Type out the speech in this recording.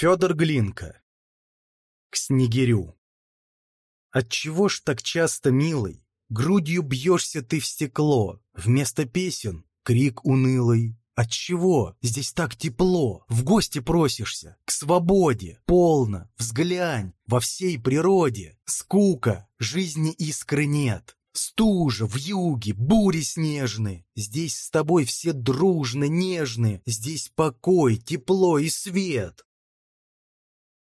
Федор Глинка. К снегирю. Отчего ж так часто, милый, грудью бьешься ты в стекло, вместо песен крик унылый? Отчего здесь так тепло? В гости просишься, к свободе, полно, взглянь, во всей природе. Скука, жизни искры нет. Стужа, в юге, бури снежные. Здесь с тобой все дружно, нежны. Здесь покой, тепло и свет.